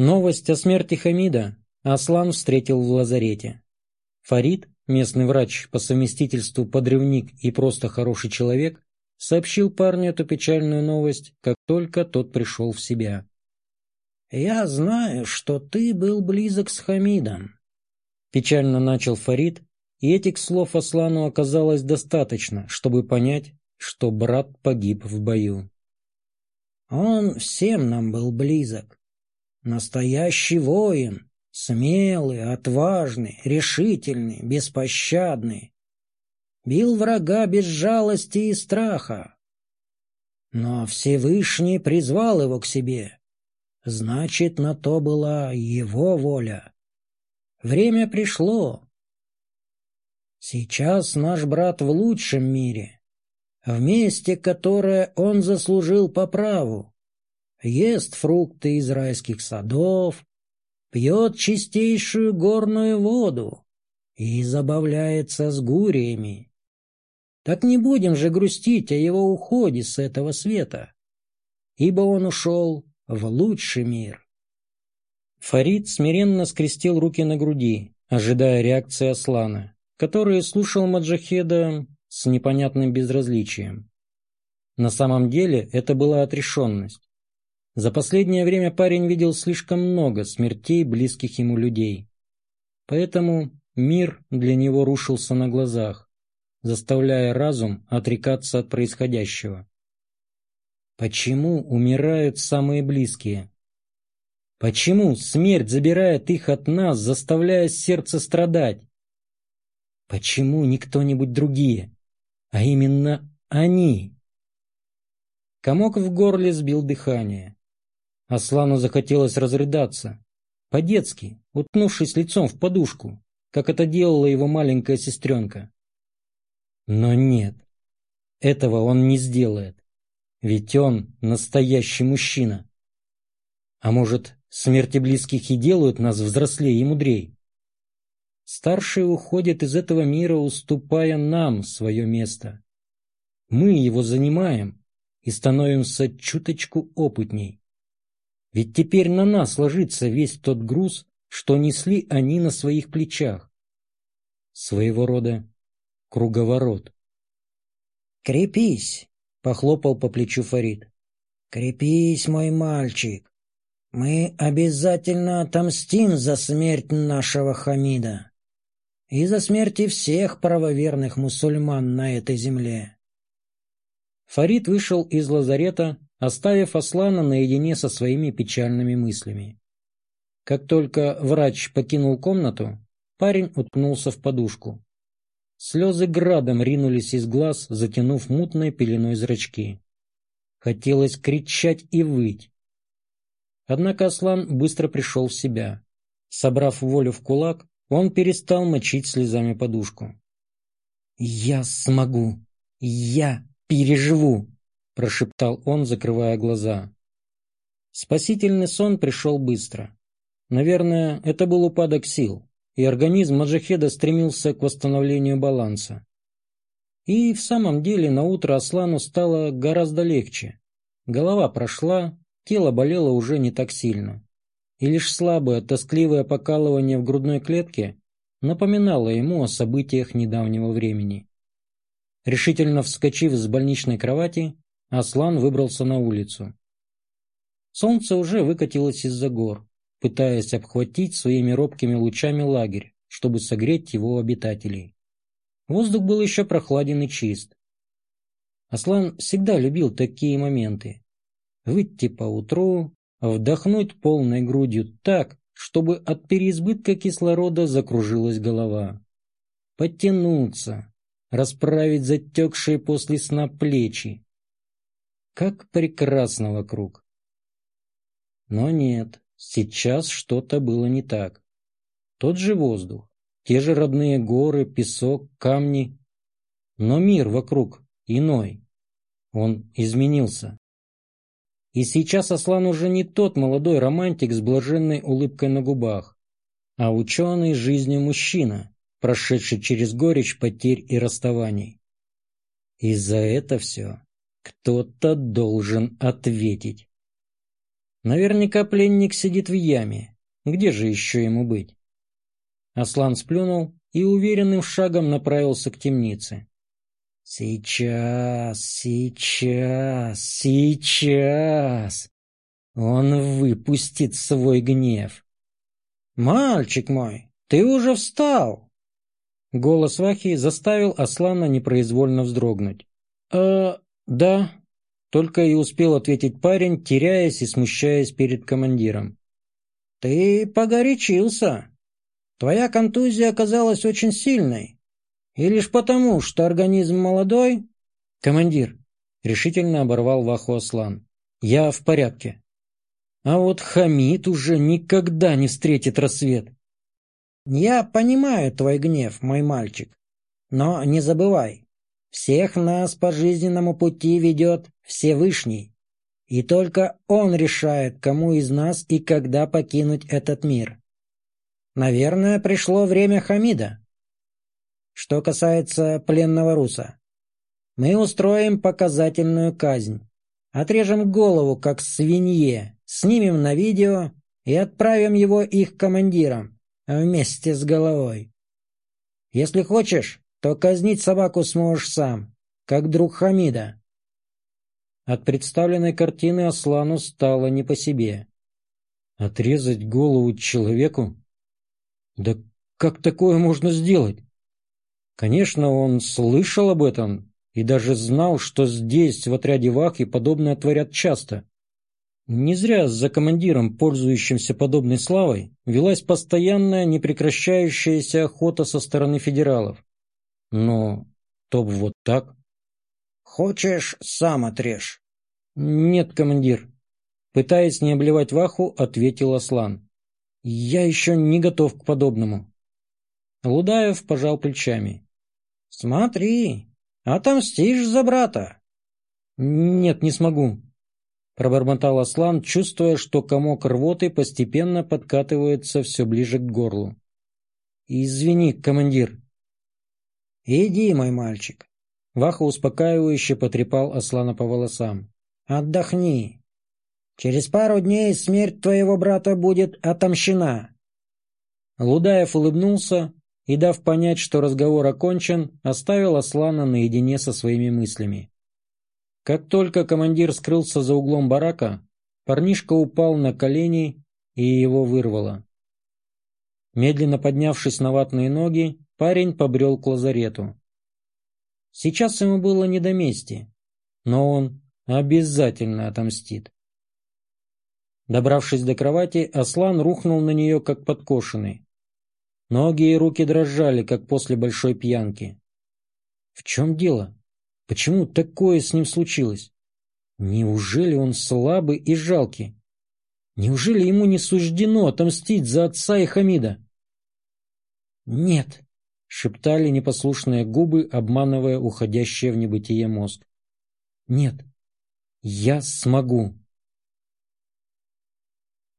Новость о смерти Хамида Аслан встретил в лазарете. Фарид, местный врач, по совместительству подрывник и просто хороший человек, сообщил парню эту печальную новость, как только тот пришел в себя. «Я знаю, что ты был близок с Хамидом», — печально начал Фарид, и этих слов Аслану оказалось достаточно, чтобы понять, что брат погиб в бою. «Он всем нам был близок. Настоящий воин, смелый, отважный, решительный, беспощадный. Бил врага без жалости и страха. Но Всевышний призвал его к себе. Значит, на то была его воля. Время пришло. Сейчас наш брат в лучшем мире, в месте, которое он заслужил по праву. Ест фрукты из райских садов, пьет чистейшую горную воду и забавляется с гуриями. Так не будем же грустить о его уходе с этого света, ибо он ушел в лучший мир. Фарид смиренно скрестил руки на груди, ожидая реакции Аслана, который слушал Маджахеда с непонятным безразличием. На самом деле это была отрешенность. За последнее время парень видел слишком много смертей близких ему людей. Поэтому мир для него рушился на глазах, заставляя разум отрекаться от происходящего. Почему умирают самые близкие? Почему смерть забирает их от нас, заставляя сердце страдать? Почему не кто-нибудь другие, а именно они? Комок в горле сбил дыхание. Аслану захотелось разрыдаться, по-детски, утнувшись лицом в подушку, как это делала его маленькая сестренка. Но нет, этого он не сделает, ведь он настоящий мужчина. А может, смерти близких и делают нас взрослее и мудрей? Старшие уходят из этого мира, уступая нам свое место. Мы его занимаем и становимся чуточку опытней. Ведь теперь на нас ложится весь тот груз, что несли они на своих плечах. Своего рода круговорот. «Крепись!» — похлопал по плечу Фарид. «Крепись, мой мальчик! Мы обязательно отомстим за смерть нашего Хамида и за смерти всех правоверных мусульман на этой земле». Фарид вышел из лазарета, оставив Аслана наедине со своими печальными мыслями. Как только врач покинул комнату, парень уткнулся в подушку. Слезы градом ринулись из глаз, затянув мутной пеленой зрачки. Хотелось кричать и выть. Однако Аслан быстро пришел в себя. Собрав волю в кулак, он перестал мочить слезами подушку. «Я смогу! Я переживу!» — прошептал он, закрывая глаза. Спасительный сон пришел быстро. Наверное, это был упадок сил, и организм Маджахеда стремился к восстановлению баланса. И в самом деле на утро Аслану стало гораздо легче. Голова прошла, тело болело уже не так сильно. И лишь слабое, тоскливое покалывание в грудной клетке напоминало ему о событиях недавнего времени. Решительно вскочив с больничной кровати, Аслан выбрался на улицу. Солнце уже выкатилось из-за гор, пытаясь обхватить своими робкими лучами лагерь, чтобы согреть его обитателей. Воздух был еще прохладен и чист. Аслан всегда любил такие моменты. Выйти поутру, вдохнуть полной грудью так, чтобы от переизбытка кислорода закружилась голова. Подтянуться, расправить затекшие после сна плечи, как прекрасно вокруг. Но нет, сейчас что-то было не так. Тот же воздух, те же родные горы, песок, камни. Но мир вокруг иной. Он изменился. И сейчас Аслан уже не тот молодой романтик с блаженной улыбкой на губах, а ученый жизнью мужчина, прошедший через горечь потерь и расставаний. И за это все кто-то должен ответить. Наверняка пленник сидит в яме. Где же еще ему быть? Аслан сплюнул и уверенным шагом направился к темнице. Сейчас, сейчас, сейчас он выпустит свой гнев. «Мальчик мой, ты уже встал!» Голос Вахи заставил Аслана непроизвольно вздрогнуть. «Э, да», — только и успел ответить парень, теряясь и смущаясь перед командиром. «Ты погорячился. Твоя контузия оказалась очень сильной. И лишь потому, что организм молодой...» «Командир», — решительно оборвал Ваху Аслан, — «я в порядке». А вот Хамид уже никогда не встретит рассвет. Я понимаю твой гнев, мой мальчик. Но не забывай, всех нас по жизненному пути ведет Всевышний. И только Он решает, кому из нас и когда покинуть этот мир. Наверное, пришло время Хамида. Что касается пленного руса, мы устроим показательную казнь. Отрежем голову, как свинье, снимем на видео и отправим его их командирам вместе с головой. Если хочешь, то казнить собаку сможешь сам, как друг Хамида. От представленной картины Аслану стало не по себе. Отрезать голову человеку? Да как такое можно сделать? Конечно, он слышал об этом и даже знал, что здесь, в отряде Вахи, подобное творят часто. Не зря за командиром, пользующимся подобной славой, велась постоянная, непрекращающаяся охота со стороны федералов. Но то б вот так. «Хочешь, сам отрежь». «Нет, командир». Пытаясь не обливать Ваху, ответил Аслан. «Я еще не готов к подобному». Лудаев пожал плечами. «Смотри, отомстишь за брата». «Нет, не смогу пробормотал Аслан, чувствуя, что комок рвоты постепенно подкатывается все ближе к горлу. «Извини, командир». «Иди, мой мальчик». Ваха успокаивающе потрепал Аслана по волосам. «Отдохни. Через пару дней смерть твоего брата будет отомщена». Лудаев улыбнулся и, дав понять, что разговор окончен, оставил Аслана наедине со своими мыслями. Как только командир скрылся за углом барака, парнишка упал на колени и его вырвало. Медленно поднявшись на ватные ноги, парень побрел к лазарету. Сейчас ему было не до мести, но он обязательно отомстит. Добравшись до кровати, Аслан рухнул на нее, как подкошенный. Ноги и руки дрожали, как после большой пьянки. В чем дело? Почему такое с ним случилось? Неужели он слабый и жалкий? Неужели ему не суждено отомстить за отца и Хамида? «Нет», — шептали непослушные губы, обманывая уходящее в небытие мозг. «Нет, я смогу».